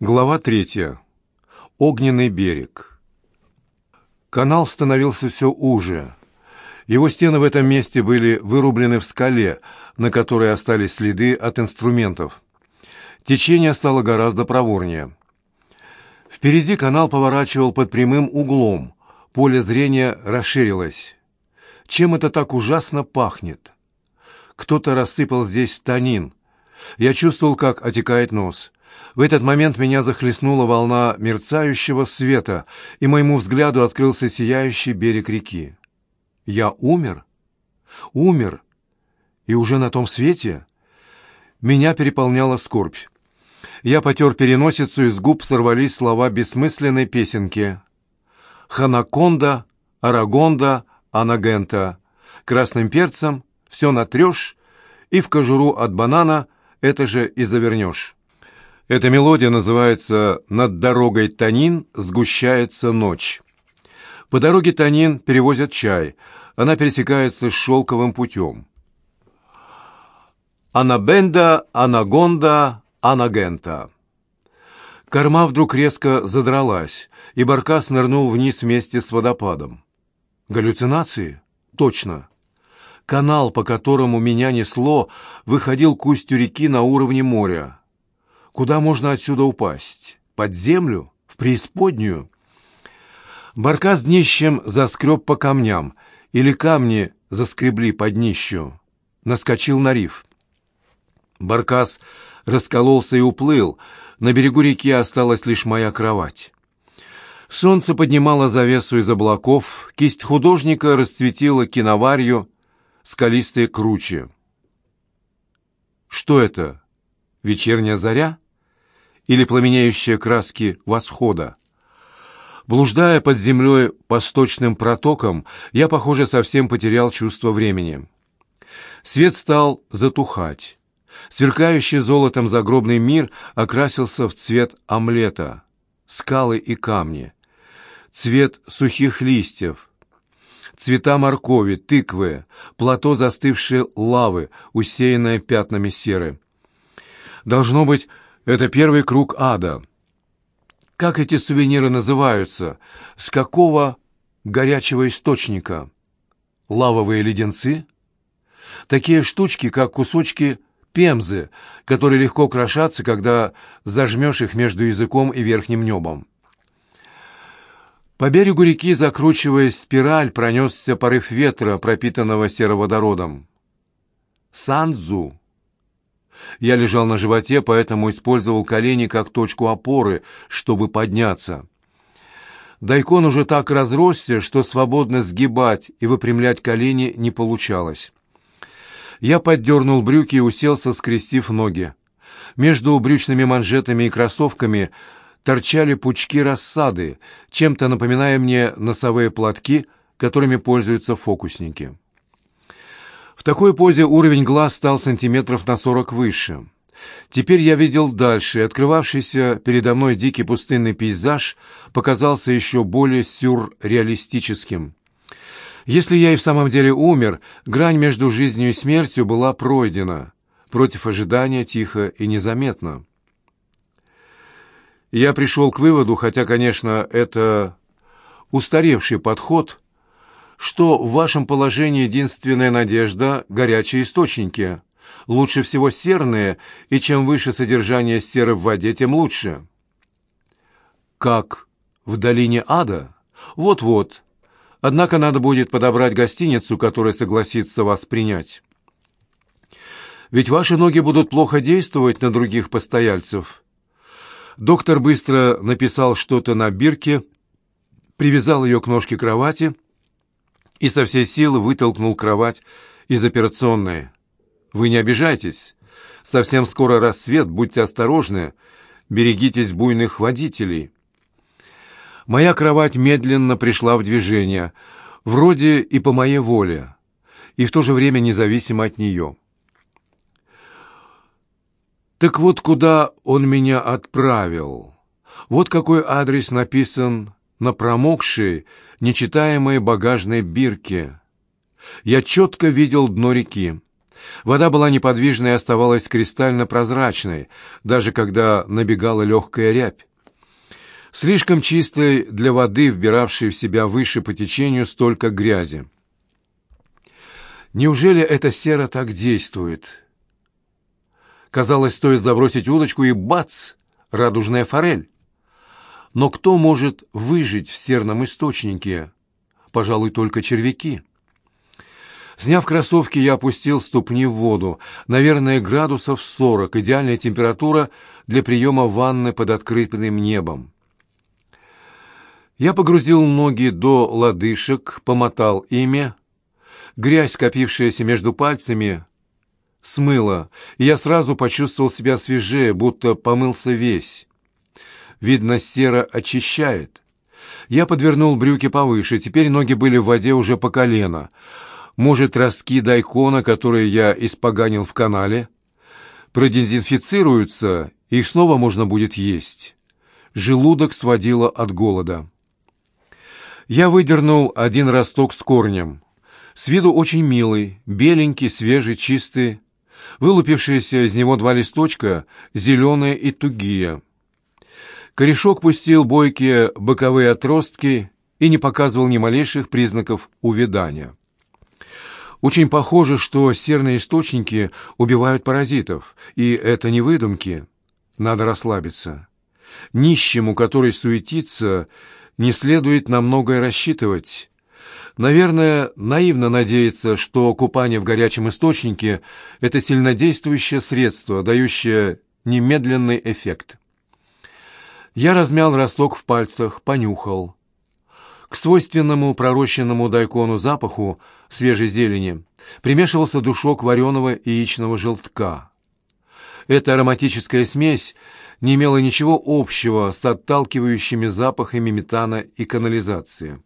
Глава третья. Огненный берег. Канал становился все уже. Его стены в этом месте были вырублены в скале, на которой остались следы от инструментов. Течение стало гораздо проворнее. Впереди канал поворачивал под прямым углом. Поле зрения расширилось. Чем это так ужасно пахнет? Кто-то рассыпал здесь танин. Я чувствовал, как отекает нос. В этот момент меня захлестнула волна мерцающего света, и моему взгляду открылся сияющий берег реки. Я умер? Умер? И уже на том свете? Меня переполняла скорбь. Я потер переносицу, и с губ сорвались слова бессмысленной песенки. «Ханаконда, Арагонда, Анагента. Красным перцем все натрешь, и в кожуру от банана это же и завернешь». Эта мелодия называется «Над дорогой Танин сгущается ночь». По дороге Танин перевозят чай. Она пересекается с шелковым путем. Анабенда, Анагонда, Анагента. Корма вдруг резко задралась, и Баркас нырнул вниз вместе с водопадом. Галлюцинации? Точно. Канал, по которому меня несло, выходил к устью реки на уровне моря. Куда можно отсюда упасть? Под землю? В преисподнюю? Баркас днищем заскреб по камням, или камни заскребли под днищу. Наскочил на риф. Баркас раскололся и уплыл. На берегу реки осталась лишь моя кровать. Солнце поднимало завесу из облаков, кисть художника расцветила киноварью, скалистые кручи. Что это? Вечерняя заря? Или пламенеющие краски восхода? Блуждая под землей по сточным протокам, я, похоже, совсем потерял чувство времени. Свет стал затухать. Сверкающий золотом загробный мир окрасился в цвет омлета, скалы и камни цвет сухих листьев, цвета моркови, тыквы, плато застывшей лавы, усеянное пятнами серы. Должно быть, это первый круг ада. Как эти сувениры называются? С какого горячего источника? Лавовые леденцы? Такие штучки, как кусочки пемзы, которые легко крошатся, когда зажмешь их между языком и верхним небом. По берегу реки, закручиваясь спираль, пронесся порыв ветра, пропитанного сероводородом. Санзу. Я лежал на животе, поэтому использовал колени как точку опоры, чтобы подняться. Дайкон уже так разросся, что свободно сгибать и выпрямлять колени не получалось. Я поддернул брюки и уселся, скрестив ноги. Между брючными манжетами и кроссовками – торчали пучки рассады, чем-то напоминая мне носовые платки, которыми пользуются фокусники. В такой позе уровень глаз стал сантиметров на сорок выше. Теперь я видел дальше, и открывавшийся передо мной дикий пустынный пейзаж показался еще более сюрреалистическим. Если я и в самом деле умер, грань между жизнью и смертью была пройдена, против ожидания тихо и незаметно. Я пришел к выводу, хотя, конечно, это устаревший подход, что в вашем положении единственная надежда — горячие источники. Лучше всего серные, и чем выше содержание серы в воде, тем лучше. Как в долине ада? Вот-вот. Однако надо будет подобрать гостиницу, которая согласится вас принять. Ведь ваши ноги будут плохо действовать на других постояльцев. Доктор быстро написал что-то на бирке, привязал ее к ножке кровати и со всей силы вытолкнул кровать из операционной. «Вы не обижайтесь. Совсем скоро рассвет, будьте осторожны, берегитесь буйных водителей». Моя кровать медленно пришла в движение, вроде и по моей воле, и в то же время независимо от нее. Так вот, куда он меня отправил. Вот какой адрес написан на промокшей, нечитаемой багажной бирке. Я четко видел дно реки. Вода была неподвижной и оставалась кристально прозрачной, даже когда набегала легкая рябь. Слишком чистой для воды, вбиравшей в себя выше по течению столько грязи. Неужели эта сера так действует? Казалось, стоит забросить удочку, и бац! Радужная форель. Но кто может выжить в серном источнике? Пожалуй, только червяки. Сняв кроссовки, я опустил ступни в воду. Наверное, градусов сорок. Идеальная температура для приема ванны под открытым небом. Я погрузил ноги до лодыжек, помотал ими. Грязь, скопившаяся между пальцами, смыла, и я сразу почувствовал себя свежее, будто помылся весь. Видно, сера очищает. Я подвернул брюки повыше, теперь ноги были в воде уже по колено. Может, ростки дайкона, которые я испоганил в канале, продезинфицируются, и их снова можно будет есть. Желудок сводило от голода. Я выдернул один росток с корнем. С виду очень милый, беленький, свежий, чистый. Вылупившиеся из него два листочка, зеленые и тугие. Корешок пустил бойкие боковые отростки и не показывал ни малейших признаков увядания. Очень похоже, что серные источники убивают паразитов, и это не выдумки. Надо расслабиться. Нищему, который суетится, не следует на многое рассчитывать. Наверное, наивно надеяться, что купание в горячем источнике – это сильнодействующее средство, дающее немедленный эффект. Я размял росток в пальцах, понюхал. К свойственному пророщенному дайкону запаху свежей зелени примешивался душок вареного яичного желтка. Эта ароматическая смесь не имела ничего общего с отталкивающими запахами метана и канализации.